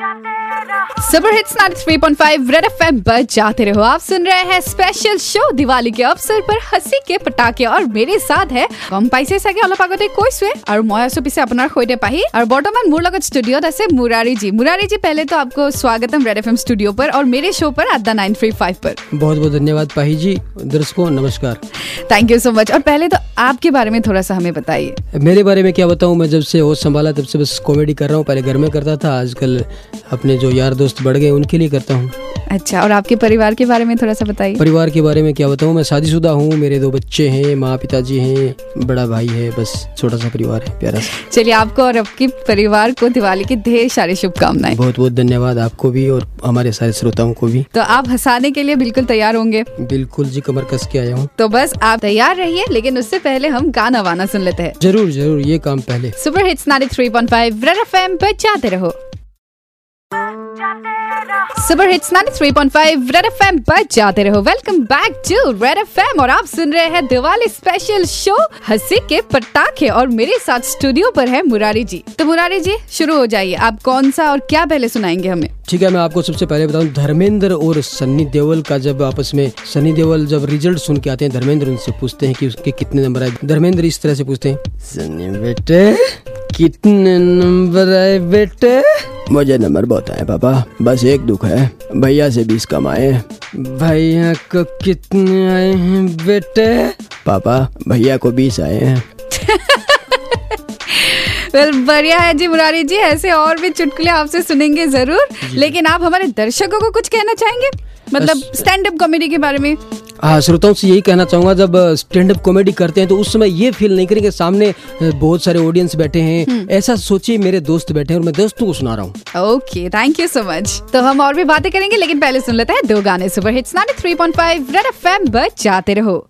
drop that super hits 93.5 red FM पर जाते रहो। आप सुन रहे हैं स्पेशल शो दिवाली के अवसर पर हँसी के पटाखे और मेरे साथ है कम কম পাইছে চাগে और मैं आसो पीछे अपना আছো पाही। और बर्तमान পাহি আৰু বৰ্তমান মোৰ লগত ষ্টুডিঅ'ত আছে মুৰাৰীজি মুৰাৰীজি পেহলেতো আপকো স্বাগতম ৰেড এফএম स्टूडियो पर और मेरे शो पर आदा नाइन थ्री फाइव पर। बहुत बहुत धन्यवाद पाही जी। दर्शकों नमस्कार। थैंक यू सो मच और पहले तो आपके बारे में थोड़ा सा हमें बताइए। मेरे बारे में क्या बताऊँ? मैं जब से होश संभाला तब से बस कॉमेडी कर रहा हूँ। पहले घर में करता था आजकल अपने जो यार दोस्त बढ़ गए उनके लिए करता हूँ। अच्छा और आपके परिवार के बारे में थोड़ा सा बताइए। परिवार के बारे में क्या बताऊँ? मैं शादीशुदा हूँ मेरे दो बच्चे हैं माँ पिताजी हैं बड़ा भाई है बस छोटा सा परिवार है प्यारा सा। चलिए आपको और आपके परिवार को दिवाली की ढेर सारी शुभकामनाएँ। बहुत बहुत धन्यवाद आपको भी और हमारे सारे श्रोताओं को भी। तो आप हंसाने के लिए बिल्कुल तैयार होंगे। बिल्कुल जी कमर कस के आया हूँ। तो बस आप तैयार रहिए लेकिन उससे पहले हम गाना वाना सुन लेते हैं। ज़रूर ज़रूर ये काम पहले। सुपर हिट्स 93.5 रेड एफएम पर जाते रहो। सुपर हिट्स 93.5 रेड एफएम पर जाते रहो। Welcome back to red FM और आप सुन रहे हैं दिवाली स्पेशल शो हँसी के पटाखे और मेरे साथ स्टूडियो पर है मुरारी जी। तो मुरारी जी, शुरू हो जाइए। आप कौन सा और क्या पहले सुनाएँगे हमें? ठीक है, मैं आपको सबसे पहले बताऊँ, धर्मेंद्र और सन्नी देओल का जब आपस में, सन्नी देओल जब रिज़ल्ट सुन के आते हैं, धर्मेंद्र उनसे पूछते हैं कि उसके कितने नंबर आए। धर्मेंद्र इस तरह से पूछते हैं, सन्नी बेटे, कितने नंबर आए बेटे? मुझे नंबर बहुत आए पापा। बस एक दुख है। भैया से बीस कम आए भैया को कितने आए हैं बेटे? पापा भैया को बीस आए हैं। वेल बढ़िया है जी मुरारी जी ऐसे और भी चुटकुले आपसे सुनेंगे ज़रूर। लेकिन आप हमारे दर्शकों को कुछ कहना चाहेंगे? मतलब स्टैंड अप कॉमेडी के बारे में। हाँ श्रोताओं से यही कहना चाहूँगा जब स्टैंड अप कॉमेडी करते हैं तो उस समय ये फील नहीं करेंगे सामने बहुत सारे ऑडियंस बैठे हैं। ऐसा सोचिए मेरे दोस्त बैठे हैं और मैं दोस्तों को सुना रहा हूँ। Okay thank you so much तो हम और भी बातें करेंगे लेकिन पहले सुन लेते हैं दो गाने सुपर हिट्स 93.5 रेड एफएम बच जाते रहो।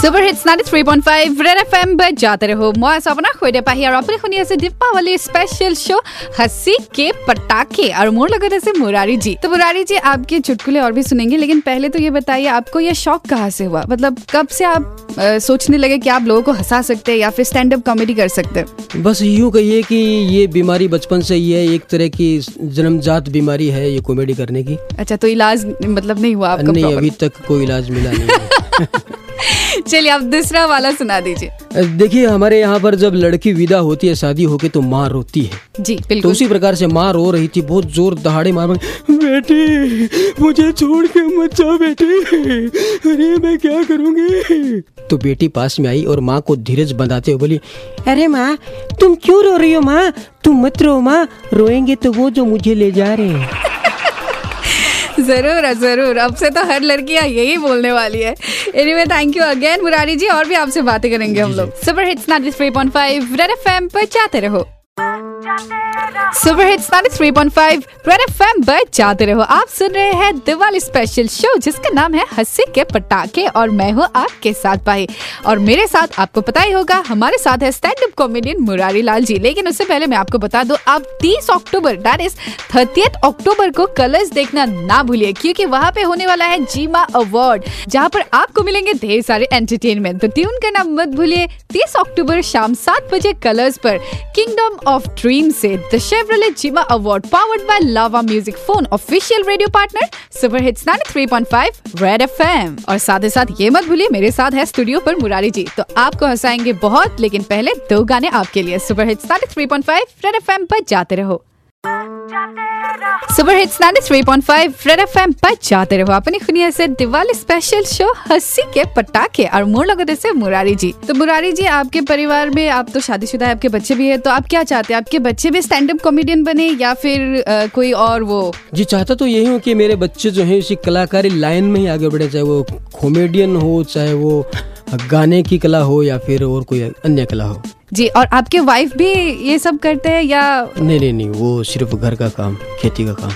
सुपर हिट्स 93.5 रेड एफएम पर जाते रहो। मैं सपना खोडे पाहिया आपने सुनिए से दीपावली स्पेशल शो हँसी के पटाखे और मोर लगा से मुरारी जी। तो मुरारी जी आपके चुटकुले और भी सुनेंगे लेकिन पहले तो ये बताइए आपको ये शौक कहाँ से हुआ? मतलब कब से आप आ, सोचने लगे कि आप लोगों को हंसा सकते हैं या फिर स्टैंड अप कॉमेडी कर सकते हैं? बस यूँ कहिए कि ये बीमारी बचपन से ही है एक तरह की जन्मजात बीमारी है ये कॉमेडी करने की। अच्छा तो इलाज मतलब नहीं हुआ आपका नहीं अभी तक कोई इलाज मिला नहीं चलिए आप दूसरा वाला सुना दीजिए। देखिए हमारे यहाँ पर जब लड़की विदा होती है शादी होके तो माँ रोती है। जी बिल्कुल तो बिल्कुल। उसी प्रकार से माँ रो रही थी बहुत ज़ोर दहाड़े मार मार बेटी मुझे छोड़ के मत जाओ बेटी। अरे मैं क्या करूँगी? तो बेटी पास में आई और माँ को धीरज बंधाते हुए बोली अरे माँ तुम क्यों रो रही हो माँ? तुम मत रो माँ रोएँगे तो वो जो मुझे ले जा रहे हैं। ज़रूर है ज़रूर। अब से तो हर लड़कियाँ यही बोलने वाली है। Anyway thank you again Murari ji और भी आपसे बातें करेंगे हम लोग। Super hits 93.5 red F M पर जाते रहो। सुपर हिट्स 93.5 रेड एफएम पर जाते रहो। आप सुन रहे हैं दिवाली स्पेशल शो जिसका नाम है हँसी के पटाखे, और मैं हूँ आपके साथ पाई और मेरे साथ आपको पता ही होगा, हमारे साथ है stand up comedian Murari Lal ji. लेकिन उससे पहले मैं आपको बता दूँ, आप 30 अक्टूबर दैट इज़ 30 अक्टूबर को कलर्स देखना ना भूलिए, क्योंकि वहाँ पे होने वाला है जीमा अवार्ड जहाँ पर आपको मिलेंगे ढेर सारे एंटरटेनमेंट तो ट्यून करना मत भूलिए 30 अक्टूबर शाम सात बजे कलर्स पर किंगडम ऑफ़ ड्रीम से। The Chevrolet GIMA award powered by Lava music phone official radio partner super hits 93.5 red FM और साथ ही साथ ये मत भूलिए, मेरे साथ है स्टूडियो पर मुरारी जी। तो आपको हंसाएँगे बहुत, लेकिन पहले दो गाने आपके लिए। सुपर हिट्स 93.5 रेड एफएम पर जाते रहो। सुपर हिट्स 93.5 रेड एफएम पर जाते रहो अपनी सुनिए से दिवाली स्पेशल शो हँसी के पटाखे और मोर लगते से मुरारी जी। तो मुरारी जी आपके परिवार में आप तो शादीशुदा है आपके बच्चे भी है तो आप क्या चाहते हैं? आपके बच्चे भी स्टैंड अप कॉमेडियन बने या फिर अ, कोई और वो? जी चाहता तो यही हूँ की मेरे बच्चे जो है इसी कलाकारी लाइन में ही आगे बढ़े चाहे वो कॉमेडियन हो चाहे वो गाने की कला हो या फिर और कोई अन्य कला हो। जी, और आपके वाइफ भी ये सब करते हैं या नहीं नहीं नहीं, वो सिर्फ़ घर का काम, खेती का काम।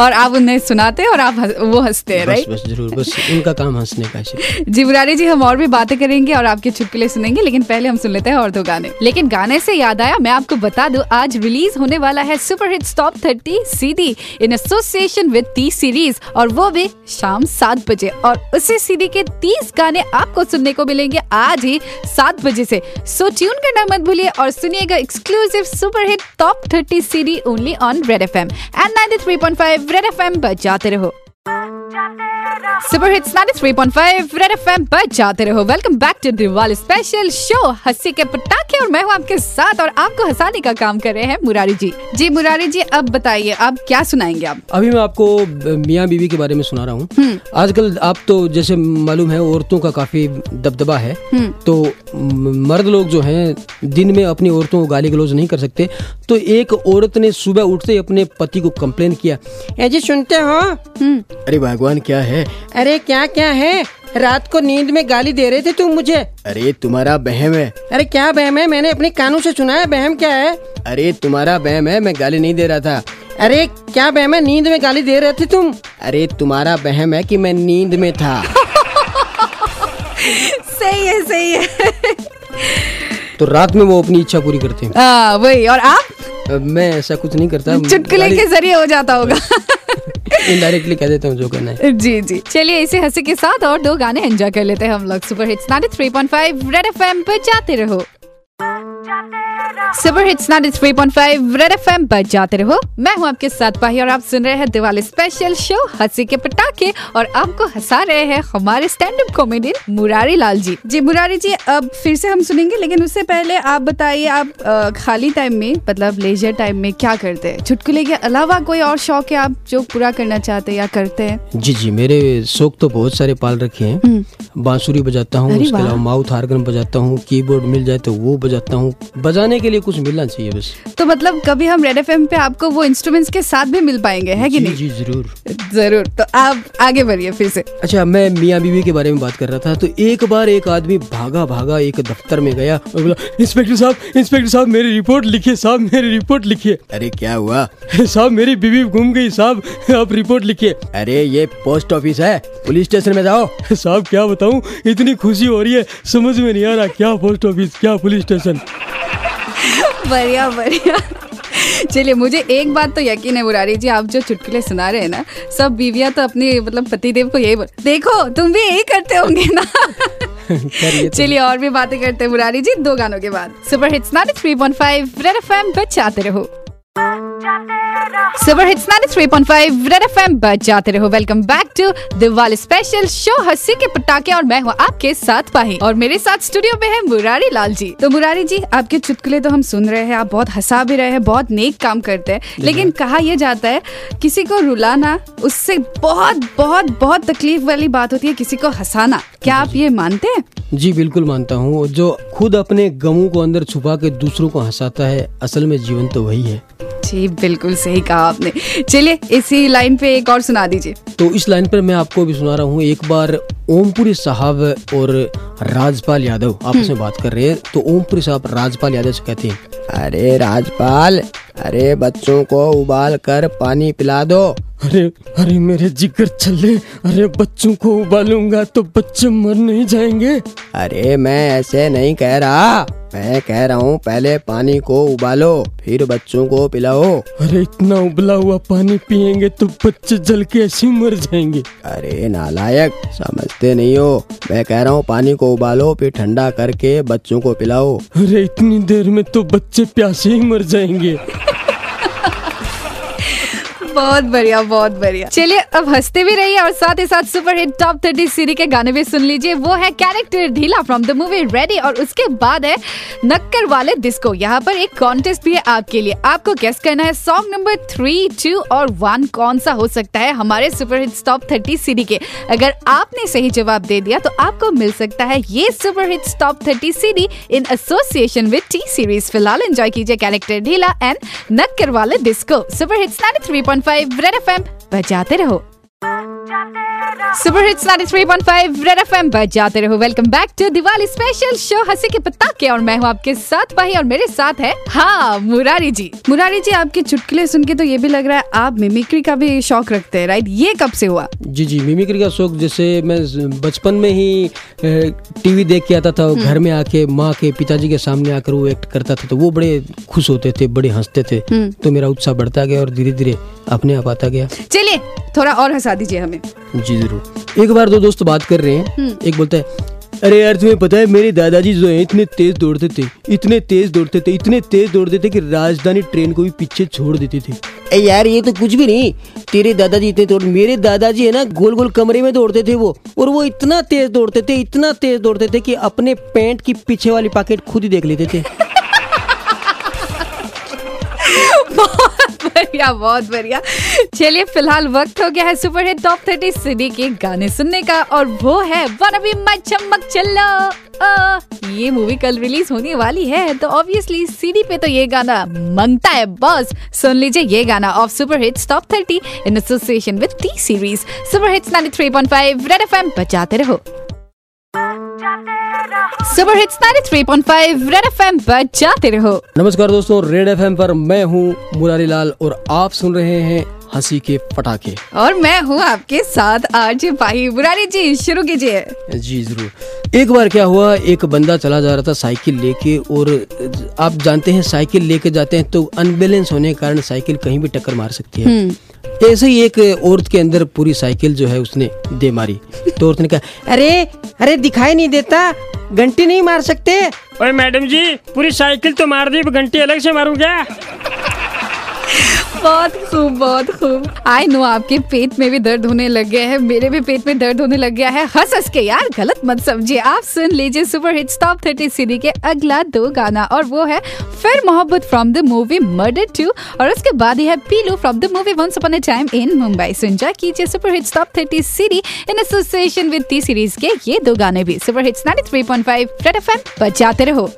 और आप उन्हें सुनाते हैं और आप हंस- वो हँसते हैं बस राइट बस ज़रूर बस उनका काम हंसने का है। जी मुरारी जी हम और भी बातें करेंगे और आपके चुटकुले सुनेंगे लेकिन पहले हम सुन लेते हैं और दो गाने। लेकिन गाने से याद आया मैं आपको बता दूँ आज रिलीज़ होने वाला है super hit top 30 CD in association with T Series और वो भी शाम सात बजे। और उसी सीडी के 30 गाने आपको सुनने को मिलेंगे आज ही सात बजे से। सो ट्यून करना मत भूलिए और सुनिएगा exclusive super hit top 30 CD only on red F M and 93.5 red F M बजाते रहो। हिट्स 93.5 रेड एफएम पर जाते रहो। Welcome back to Diwali special show हँसी के पटाखे और मैं हूँ आपके साथ और आपको हंसाने का काम कर रहे हैं मुरारी जी। जी मुरारी जी अब बताइए आप क्या सुनाएँगे आप? अभी मैं आपको मियाँ बीवी के बारे में सुना रहा हम्म। हूँ आजकल आप तो जैसे मालूम है औरतों का काफ़ी दबदबा है। हम्म। तो मर्द लोग जो है दिन में अपनी औरतों को गाली गलोज नहीं कर सकते। तो एक औरत ने सुबह उठते अपने पति को कंप्लेन किया "ए सुनते हो? हम्म। अरे भगवान क्या है? अरे क्या क्या है? रात को नींद में गाली दे रहे थे तुम मुझे। अरे तुम्हारा बहम है। अरे क्या बहम है? मैंने अपने कानों से सुना है बहम क्या है? अरे तुम्हारा बहम है मैं गाली नहीं दे रहा था। अरे क्या बहम है? नींद में गाली दे रहे थे तुम। अरे तुम्हारा बहम है कि मैं नींद में था। सही है सही है। तो रात में वो अपनी इच्छा पूरी करते हैं। आ, वही। और आप? मैं ऐसा कुछ नहीं करता। चुटकुले के ज़रिए हो जाता होगा। इनडायरेक्टली कह देते हैं जो करना है। जी जी। चलिए इसी हँसी के साथ और दो गाने एंजॉय कर लेते हैं हम लोग। Super hits 93.5 red F M पर जाते रहो। सुपर हिट्स 93.5 रेड एफएम पर जाते रहो। मैं हूँ आपके साथ पाही और आप सुन रहे हैं दिवाली स्पेशल शो हँसी के पटाखे और आपको हंसा रहे हैं हमारे stand up comedian Murari Lal ji ji Murari ji अब फिर से हम सुनेंगे लेकिन उससे पहले आप बताइए आप खाली टाइम में मतलब लेजर टाइम में क्या करते हैं? चुटकुले के अलावा कोई और शौक है आप जो पूरा करना चाहते हैं या करते हैं? जी जी मेरे शौक तो बहुत सारे पाल रखे हैं। बांसुरी बजाता हूँ उसके अलावा माउथ हारगन बजाता हूँ कीबोर्ड मिल जाए तो वो बजाता हूँ। बजाने के लिए कुछ मिलना चाहिए बस। तो मतलब कभी हम रेड एफएम पे आपको वो इंस्ट्रूमेंट्स के साथ भी मिल पाएँगे है कि जी नहीं? जी ज़रूर। ज़रूर। तो आप आगे बढ़िए फिर से। अच्छा मैं मियाँ बीवी के बारे में बात कर रहा था तो एक बार एक आदमी भागा भागा एक दफ्तर में गया और बोला इंस्पेक्टर साहब इंस्पेक्टर साहब मेरी रिपोर्ट लिखिए साहब मेरी रिपोर्ट लिखिए। अरे क्या हुआ? साहब मेरी बीवी घूम गई साहब आप रिपोर्ट लिखिए। अरे ये पोस्ट ऑफ़िस है पुलिस स्टेशन में जाओ। साहब क्या बताऊँ इतनी खुशी हो रही है समझ में नहीं आ रहा क्या पोस्ट ऑफ़िस क्या पुलिस स्टेशन। बढ़िया बढ़िया। चलिए मुझे एक बात तो यकीन है मुरारी जी आप जो चुटकुले सुना रहे हैं ना सब बीविया तो अपने मतलब पति देव को यही बोल देखो तुम भी यही करते होंगे ना? तो- चलिए और भी बातें करते हैं मुरारी जी दो गानों के बाद। सुपर हिट्स 93.5 रेड बच आते रहो। सुपर हिट्स 93.5 रेड एफएम बजाते रहो। Welcome back to Diwali special show हँसी के पटाखे और मैं हूँ आपके साथ पाही। और मेरे साथ स्टूडियो में है मुरारी लाल जी। तो मुरारी जी आपके चुटकुले तो हम सुन रहे हैं आप बहुत हंसा भी रहे हैं बहुत नेक काम करते हैं। लेकिन कहा यह जाता है किसी को रुलाना उससे बहुत बहुत बहुत तकलीफ़ वाली बात होती है किसी को हंसाना। क्या आप ये मानते हैं? जी बिल्कुल मानता हूँ। जो खुद अपने गमों को अंदर छुपा के दूसरों को हंसाता है असल में जीवन तो वही है। जी बिल्कुल सही कहा आपने। चलिए इसी लाइन पे एक और सुना दीजिए। तो इस लाइन पर मैं आपको भी सुना रहा हूँ एक बार ओमपुरी साहब और राजपाल यादव आपस में बात कर रहे हैं तो ओमपुरी साहब राजपाल यादव से कहते हैं अरे राजपाल अरे बच्चों को उबाल कर पानी पिला दो। अरे अरे मेरे जिगर चले अरे बच्चों को उबालूँगा तो बच्चे मर नहीं जाएँगे। अरे मैं ऐसे नहीं कह रहा। मैं कह रहा हूँ पहले पानी को उबालो फिर बच्चों को पिलाओ। अरे इतना उबला हुआ पानी पियेंगे तो बच्चे जल के ऐसे मर जाएँगे। अरे नालायक समझते नहीं हो। मैं कह रहा हूँ पानी को उबालो फिर ठंडा करके बच्चों को पिलाओ। अरे इतनी देर में तो बच्चे प्यासे ही मर जाएँगे। बहुत बढ़िया बहुत बढ़िया। चलिए, अब हँसते भी रहिए और साथ ही साथ super hit top thirty series के गाने भी सुन लीजिए। वो है कैरेक्टर ढीला फ्रॉम द मूवी रेडी और उसके बाद है नक्कर वाले डिस्को यहाँ पर एक कॉन्टेस्ट भी है आपके लिए। आपको गेस करना है सॉन्ग नंबर थ्री टू और वन कौन सा हो सकता है हमारे super hit top thirty CD के। अगर आपने सही जवाब दे दिया तो आपको मिल सकता है ये super hit top thirty CD in association with T Series फ़िलहाल एंजॉय कीजिए कैरेक्टर ढीला एंड नक्कर वाले disco super hits 93.5 red FM बजाते रहो। सुपर हिट्स 93.5 रेड एफएम पर जाते रहो। Welcome back to Diwali special show हँसी के पताके और मैं हूँ आपके साथ भाई और मेरे साथ है हाँ मुरारी जी। मुरारी जी आपके चुटकुले सुन के तो ये भी लग रहा है आप मिमिक्री का भी शौक रखते हैं राइट ये कब से हुआ? जी जी मिमिक्री का शौक जैसे मैं बचपन में ही टीवी देख के आता था हम्म। घर में आके माँ के पिताजी के सामने आकर वो एक्ट करता था तो वो बड़े खुश होते थे बड़े हँसते थे। हम्म। तो मेरा उत्साह बढ़ता गया और धीरे धीरे अपने आप आता गया। चलिए थोड़ा और हंसा दीजिए हमें। जी ज़रूर। एक बार दो दोस्त बात कर रहे हैं। हम्म। एक बोलता है अरे यार तुम्हें पता है मेरे दादाजी जो है इतने तेज दौड़ते थे इतने तेज दौड़ते थे इतने तेज दौड़ते थे कि राजधानी ट्रेन को भी पीछे छोड़ देते थे। ए यार ये तो कुछ भी नहीं। तेरे दादाजी इतने दौड़ मेरे दादाजी है ना गोल गोल कमरे में दौड़ते थे वो और वो इतना तेज दौड़ते थे इतना तेज दौड़ते थे कि अपने पैंट की पीछे वाली पॉकेट खुद ही देख लेते थे। बढ़िया, बहुत बढ़िया। चलिए, फ़िलहाल वक्त हो गया है super hit top thirty CD के गाने सुनने का, और वो है वन अभी मैं चमक चलो ये मूवी कल रिलीज़ होने वाली है तो ऑब्वियसली सीडी पे तो ये गाना मंगता है, बस। सुन लीजिए ये गाना of super hits top thirty in association with T Series super hits 93.5 red FM बजाते रहो। सुपर हिट्स 93.5 रेड एफएम जाते रहो। नमस्कार दोस्तों रेड एफएम पर मैं हूँ मुरारी लाल और आप सुन रहे हैं हँसी के पटाखे। और मैं हूँ आपके साथ आज भाई। बुरारी जी शुरू कीजिए। जी ज़रूर। एक बार क्या हुआ एक बंदा चला जा रहा था साइकिल लेके और आप जानते हैं साइकिल लेके जाते हैं तो अनबैलेंस होने के कारण साइकिल कहीं भी टक्कर मार सकती है। ऐसे ही एक औरत के अंदर पूरी साइकिल जो है उसने दे मारी। तो औरत ने कहा अरे अरे दिखाई नहीं देता घंटी नहीं मार सकते? ओए मैडम जी पूरी साइकिल तो मार दी घंटी अलग से मारूं क्या? बहुत खूब बहुत खूब। आई नो आपके पेट में भी दर्द होने लग गया है, मेरे भी पेट में दर्द होने लग गया है। हंस हंस के यार, गलत मत समझिए। आप सुन लीजिए super hits top thirty CD के अगला दो गाना, और वो है फिर मोहब्बत from the movie Murder two और उसके बाद ही है पीलू from the movie once upon a time in Mumbai so enjoy कीजिए super hit top thirty CD in association with T Series के ये दो गाने भी। सुपर हिट्स 93.5 रेड एफएम बजाते रहो।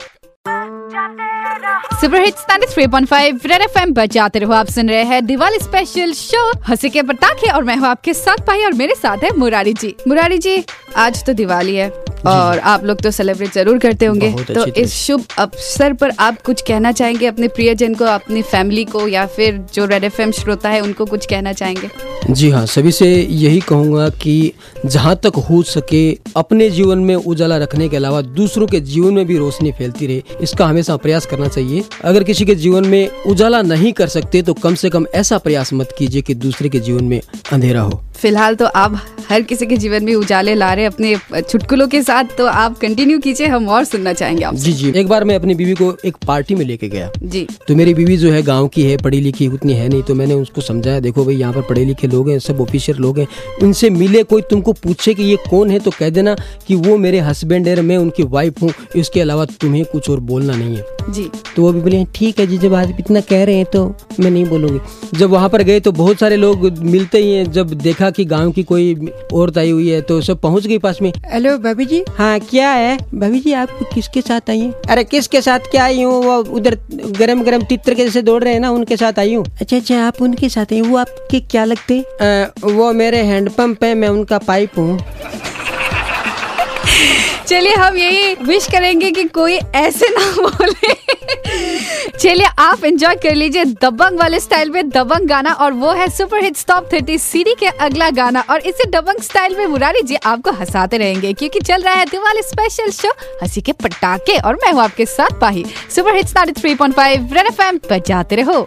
सुपर हिट्स 93.5 रेड एफएम बजाते रहो। आप सुन रहे हैं दिवाली स्पेशल शो हँसी के पटाखे और मैं हूँ आपके साथ भाई और मेरे साथ है मुरारी जी। मुरारी जी, आज तो दिवाली है। और आप लोग तो सेलिब्रेट ज़रूर करते होंगे। तो इस शुभ अवसर पर आप कुछ कहना चाहेंगे? अपने प्रियजन को अपनी फैमिली को या फिर जो रेड एफ़ श्रोता है उनको कुछ कहना चाहेंगे? जी हाँ सभी से यही कहूँगा कि जहाँ तक हो सके अपने जीवन में उजाला रखने के अलावा दूसरों के जीवन में भी रोशनी फैलती रहे। इसका हमेशा प्रयास करना चाहिए। अगर किसी के जीवन में उजाला नहीं कर सकते तो कम से कम ऐसा प्रयास मत कीजिए कि दूसरे के जीवन में अंधेरा हो। फ़िलहाल तो आप हर किसी के जीवन में उजाले ला रहे अपने चुटकुलों के साथ तो आप कंटिन्यू कीजिए हम और सुनना चाहेंगे आपसे। जी जी। एक बार मैं अपनी बीवी को एक पार्टी में लेके गया। जी। तो मेरी बीवी जो है गाँव की है पढ़ी लिखी उतनी है नहीं तो मैंने उसको समझाया देखो भाई यहाँ पर पढ़े लिखे लोग हैं सब ऑफिशियल लोग हैं। उनसे मिले कोई तुमको पूछे कि ये कौन है तो कह देना कि वो मेरे हस्बैंड है मैं उनकी वाइफ हूँ। इसके अलावा तुम्हें कुछ और बोलना नहीं है। जी। तो वो भी बोले ठीक है जी जब आज इतना कह रहे हैं तो मैं नहीं बोलूँगी। जब वहाँ पर गए तो बहुत सारे लोग मिलते ही हैं जब देखा कि गाँव की कोई औरत आई हुई है तो सब पहुँच गई पास में। हेलो भाभी जी हाँ क्या है? भाभी जी आप किसके साथ आई हैं? अरे किसके साथ क्या आई हूँ? वो उधर गरम गरम तित्र के जैसे दौड़ रहे हैं ना उनके साथ आई हूँ। अच्छा अच्छा आप उनके साथ आई वो आपके क्या लगते हैं? वो मेरे हैंडपम्प है मैं उनका पाइप हूँ। चलिए हम यही विश करेंगे कि कोई ऐसे ना बोले। चलिए, आप एंजॉय कर लीजिए दबंग वाले स्टाइल में दबंग गाना और वो है super hit top thirty series के अगला गाना और इसे दबंग स्टाइल में मुरारी जी आपको हंसाते रहेंगे क्योंकि चल रहा है दिवाली स्पेशल शो हँसी के पटाखे और मैं हूँ आपके साथ पाही। सुपर हिट्स 93.5 रेड फाइव बजाते रहो।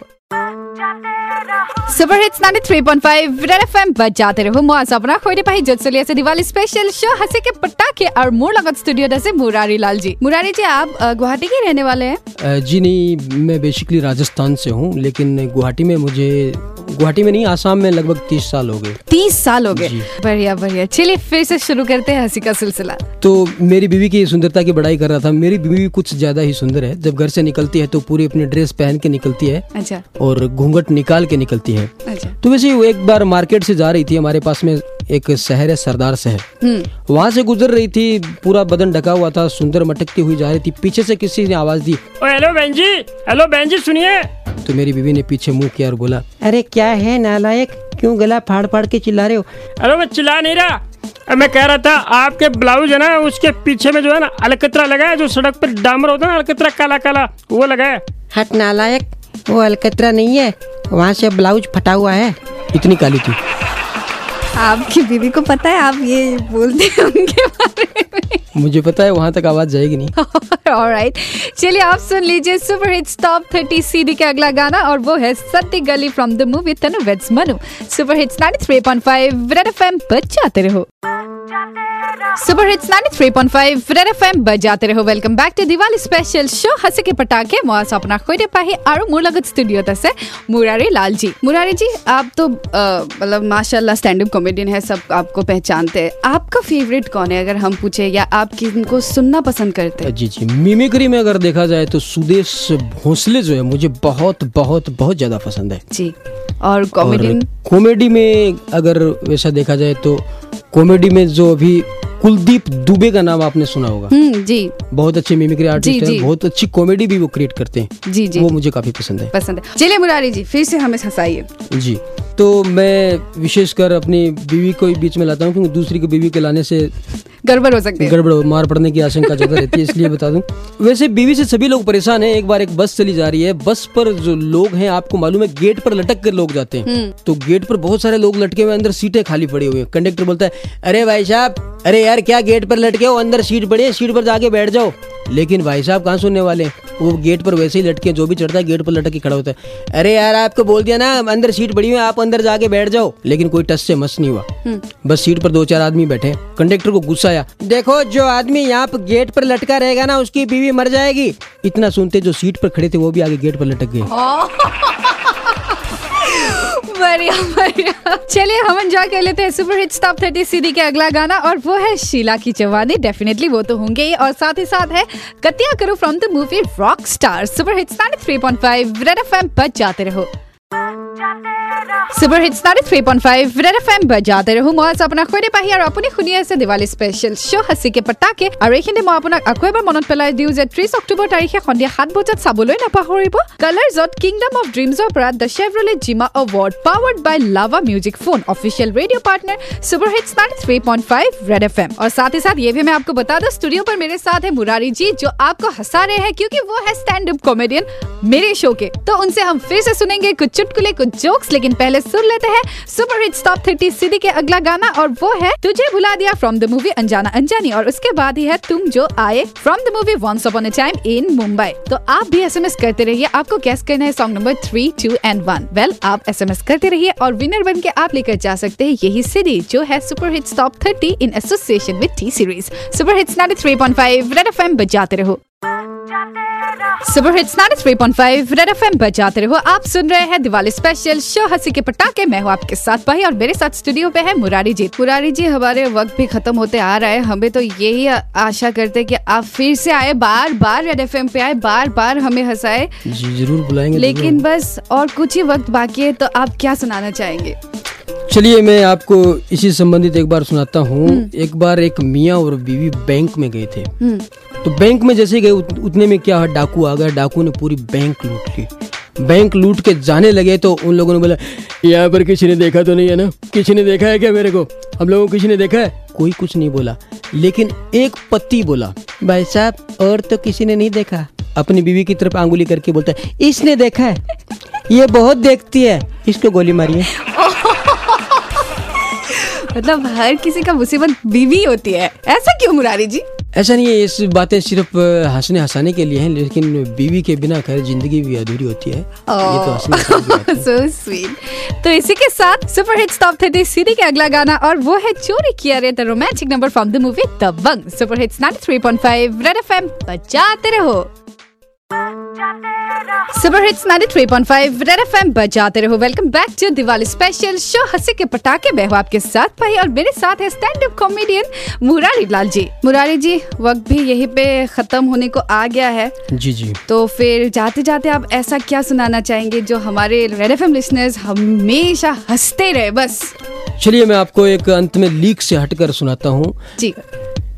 सुपर हिट्स 93.5 रेड एफएम बजाते रहो। म सपना खोई पाई। जो चलिए से दिवाली स्पेशल शो हंसे के पटाखे और मोर लगत स्टूडियो दसे मुरारी लाल जी मुरारी जी, आप गुवाहाटी के रहने वाले हैं? जी नहीं, मैं बेसिकली राजस्थान से हूँ, लेकिन गुवाहाटी में मुझे गुवाहाटी में नहीं आसाम में लगभग तीस साल हो गए। तीस साल हो गए। बढ़िया बढ़िया। चलिए फिर से शुरू करते हैं हँसी का सिलसिला। तो मेरी बीवी की सुंदरता की बड़ाई कर रहा था। मेरी बीवी कुछ ज़्यादा ही सुंदर है। जब घर से निकलती है तो पूरी अपनी ड्रेस पहन के निकलती है अच्छा। और घूंघट निकाल के निकलती है। अच्छा। तो वैसे वो एक बार मार्केट से जा रही थी। हमारे पास में एक शहर है सरदार शहर। वहाँ वहाँ से गुजर रही थी। पूरा बदन ढका हुआ था सुंदर मटकती हुई जा रही थी। पीछे से किसी ने आवाज़ दी हेलो बहन जी हेलो बहन जी सुनिए। तो मेरी बीवी ने पीछे मुँह किया और बोला अरे क्या है नालायक? क्यों गला फाड़ फाड़ के चिल्ला रहे हो? अरे मैं चिल्ला नहीं रहा। मैं कह रहा था आपके ब्लाउज है ना उसके पीछे में जो है ना अलकतरा लगा है जो सड़क पर डामर होता है ना अलकतरा काला काला वो लगा है हट नालायक वो अलकतरा नहीं है वहाँ से ब्लाउज फटा हुआ है। इतनी काली थी। आपकी बीवी को पता है आप ये बोलते हैं उनके बारे में। मुझे पता है वहाँ तक आवाज़ जाएगी नहीं। राइट चलिए आप सुन लीजिए सुपर हिट्स टॉप 30 सीडी का अगला गाना और वो है सत्य गली from the movie Tanu weds Manu. Super hits 93.5 red FM पर जाते रहो। सुपर हिट्स 93.5 रेड एफएम बजाते रहो। Welcome back to Diwali special show हसे के पटाखे मोआ सपना खोइरे पाहे और मुलागत स्टूडियो तसे मुरारी लाल जी मुरारी जी आप तो मतलब माशाल्लाह स्टैंड अप कॉमेडियन है सब आपको पहचानते हैं। आपका फेवरेट कौन है अगर हम पूछे या आप किनको सुनना पसंद करते हैं? जी जी। मिमिक्री में अगर देखा जाए तो सुदेश भोसले जो है मुझे बहुत बहुत बहुत ज़्यादा पसंद है। जी। और कॉमेडी कॉमेडी में अगर वैसा देखा जाए तो कॉमेडी में जो अभी कुलदीप दुबे का नाम आपने सुना होगा। हम्म जी। बहुत अच्छे मिमिक्री आर्टिस्ट हैं बहुत अच्छी कॉमेडी भी वो क्रिएट करते हैं। जी जी वो मुझे काफ़ी पसंद है। पसंद है। चलिए मुरारी जी फिर से हमें हंसाइए। जी तो मैं विशेषकर अपनी बीवी को बीच में लाता हूँ क्योंकि दूसरी को बीवी के लाने से गड़बड़ हो सकती है। गड़बड़ मार पड़ने की आशंका ज़्यादा रहती है इसलिए बता दूँ। वैसे बीवी से सभी लोग परेशान हैं एक बार एक बस चली जा रही है बस पर जो लोग हैं आपको मालूम है गेट पर लटक कर लोग जाते हैं। तो गेट पर बहुत सारे लोग लटके हुए अंदर सीटें खाली पड़ी हुई है। कंडक्टर बोलता है अरे भाई साहब अरे यार क्या गेट पर लटके हो? अंदर सीट पड़ी है सीट पर जाके बैठ जाओ। लेकिन भाई साहब कहाँ सुनने वाले वो गेट पर वैसे ही लटके जो भी चढ़ता है गेट पर लटक के खड़ा होता है। अरे यार आपको बोल दिया ना अंदर सीट पड़ी हुई है आप अंदर जाके बैठ जाओ। लेकिन कोई टस से मस नहीं हुआ। बस सीट पर दो चार आदमी बैठे। कंडक्टर को गुस्सा आया। देखो जो आदमी यहाँ पर गेट पर लटका रहेगा ना उसकी बीवी मर जाएगी। इतना सुनते जो सीट पर खड़े थे वो भी आगे गेट पर लटक गए। बढ़िया बढ़िया। चलिए, हम एंजॉय कर लेते हैं super hit top thirty CD के अगला गाना और वो है शीला की जवानी। डेफिनेटली वो तो होंगे ही। और साथ ही साथ है कतिया करो from the movie rock star super hit three point five red F M पर जाते रहो। जाते hits ninety three point five red F M বজাতে ৰহো মই আছো আপোনাক সৈতে পাহি আৰু আপুনি শুনি আছে দিৱালী স্পেচিয়েল শ্ব' হাচিকে পটাকে আৰু এইখিনি মই আপোনাক আকৌ এবাৰ মনত পেলাই দিওঁ যে ত্ৰিছ অক্টোবৰ তাৰিখে সন্ধিয়া সাত বজাত চাবলৈ নাপাহৰিব কালাৰ্ছত কিংডম অফ ড্ৰিমছৰ পৰা the Chevrolet GiMA award powered by Lava music phone official radio partner super hits 93.5 red FM और साथ ही साथ ये भी मैं आपको बता दूं स्टूडियो पर मेरे साथ है मुरारी जी जो आपको हंसा रहे हैं क्योंकि वो है स्टैंड अप कॉमेडियन मेरे शो के। तो उनसे हम फिर से सुनेंगे कुछ चुटकुले, कुछ जोक्स, लेकिन पहले सुन लेते हैं सुपर हिट टॉप 30 सीडी के अगला गाना, और वो है तुझे भुला दिया फ्रॉम द मूवी अनजाना अनजानी और उसके बाद ही है तुम जो आए from the movie once upon a time in Mumbai तो आप भी एसएमएस करते रहिए, आपको गैस करना है song number three two and one well आप एसएमएस करते रहिए, और विनर बन के आप लेकर जा सकते हैं यही सीडी, जो है super hits top 30 in association with T series super hits 93.5 red FM बजाते रहो। सुपर हिट्स 93.5 रेड एफएम जाते रहो। आप सुन रहे हैं दिवाली स्पेशल शो हँसी के पटाखे। मैं हूँ आपके साथ पाही और मेरे साथ स्टूडियो पे है मुरारी जी। मुरारी जी हमारे वक्त भी खत्म होते आ रहा है। हमें तो यही आशा करते हैं कि आप फिर से आए बार बार रेड एफएम पे आए बार बार हमें हंसाए। जी ज़रूर बुलाएँगे लेकिन बस और कुछ ही वक्त बाकी है तो आप क्या सुनाना चाहेंगे। चलिए मैं आपको इसी संबंधित एक बार सुनाता हूँ। एक बार एक मियाँ और बीवी बैंक में गए थे। हम्म। तो बैंक में जैसे गए उत- उतने में क्या डाकू आ गया डाकू ने पूरी बैंक लूट ली। बैंक लूट के जाने लगे तो उन लोगों ने बोला यहाँ पर किसी ने देखा तो नहीं है ना? किसी ने देखा है क्या मेरे को? हम लोगों को किसी ने देखा है? कोई कुछ नहीं बोला लेकिन एक पति बोला भाई साहब और तो किसी ने नहीं देखा। अपनी बीवी की तरफ़ आंगुली करके बोलता है इसने देखा है। ये बहुत देखती है। इसको गोली मारिए। मतलब हर किसी का मुसीबत बीवी होती है। ऐसा क्यों मुरारी जी? ऐसा नहीं है इस बातें सिर्फ़ हंसने हंसाने के लिए हैं लेकिन बीवी के बिना खैर ज़िंदगी भी अधूरी होती है। ये तो। सो स्वीट तो इसी के साथ सुपर हिट टॉप 30 सीडी के अगला गाना और वो है चोरी किया रे the romantic number from the movie Dabangg super hits 93.5 red FM बजाते रहो। सुपर हिट्स 93.5 रेड एफएम बजाते रहो। Welcome back to Diwali special show हँसी के पटाखे मैं हूँ आपके साथ भाई और मेरे साथ है stand up comedian Murari Lal ji. Murari ji वक्त भी यहीं पे खत्म होने को आ गया है। जी जी। तो फिर जाते जाते आप ऐसा क्या सुनाना चाहेंगे जो हमारे रेड एफ़ एम लिसनर्स हमेशा हँसते रहे? बस। चलिए मैं आपको एक अंत में लीक से हटकर सुनाता हूँ। जी।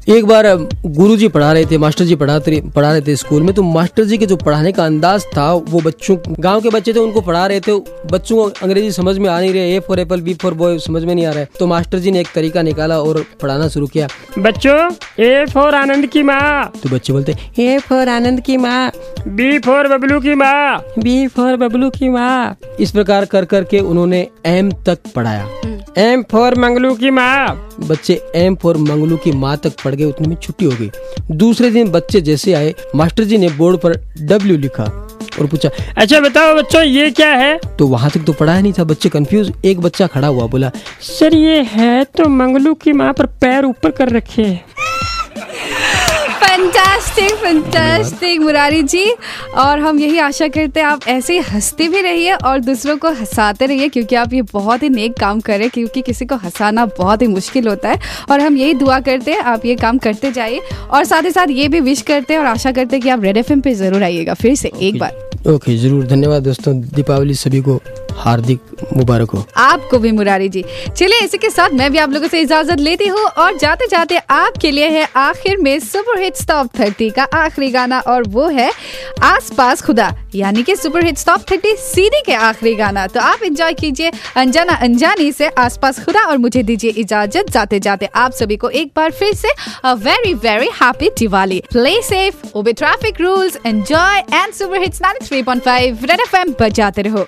एक बार गुरुजी पढ़ा रहे थे मास्टर जी पढ़ाते पढ़ा रहे थे स्कूल में तो मास्टर जी के जो पढ़ाने का अंदाज था वो बच्चों गाँव के बच्चे थे उनको पढ़ा रहे थे बच्चों को अंग्रेज़ी समझ में आ नहीं रहे A for apple B for boy समझ में नहीं आ रहा है। तो मास्टर जी ने एक तरीका निकाला और पढ़ाना शुरू किया। बच्चों ए फॉर आनंद की माँ। तो बच्चे बोलते ए फॉर आनंद की माँ। बी फॉर बबलू की माँ। बी फॉर बबलू की माँ। इस प्रकार कर करके उन्होंने एम तक पढ़ाया। एम फोर मंगलू की माँ। बच्चे एम फोर मंगलू की माँ तक पढ़ गए उतने में छुट्टी हो गई। दूसरे दिन बच्चे जैसे आए मास्टर जी ने बोर्ड पर डब्ल्यू लिखा और पूछा अच्छा बताओ बच्चों ये क्या है? तो वहाँ तक तो पढ़ा ही नहीं था बच्चे कंफ्यूज एक बच्चा खड़ा हुआ बोला सर ये है तो मंगलू की माँ पर पैर ऊपर कर रखे है। Fantastic fantastic Murari ji. और हम यही आशा करते हैं आप ऐसे ही हँसते भी रहिए और दूसरों को हंसाते रहिए क्योंकि आप ये बहुत ही नेक काम कर रहे हैं क्योंकि किसी को हंसाना बहुत ही मुश्किल होता है। और हम यही दुआ करते हैं आप ये काम करते जाइए। और साथ ही साथ ये भी विश करते हैं और आशा करते हैं कि आप रेड एफएम पे ज़रूर आइएगा फिर से एक बार। ओके ज़रूर। धन्यवाद दोस्तों दीपावली सभी को। हार्दिक मुबारक हो। आपको भी मुरारी जी। चलिए इसी के साथ मैं भी आप लोगों से इजाज़त लेती हूँ और जाते जाते आपके लिए है आखिर में सुपर हिट टॉप थर्टी का आखिरी गाना और वो है आस पास खुदा, यानी कि super hit top thirty CD के आखिरी गाना। तो आप एंजॉय कीजिए अनजाना अनजानी से आस पास खुदा और मुझे दीजिए इजाज़त। जाते जाते आप सभी को एक बार फिर से a very very happy Diwali. Play safe obey traffic rules enjoy and super hits 93.5 red FM बजाते रहो।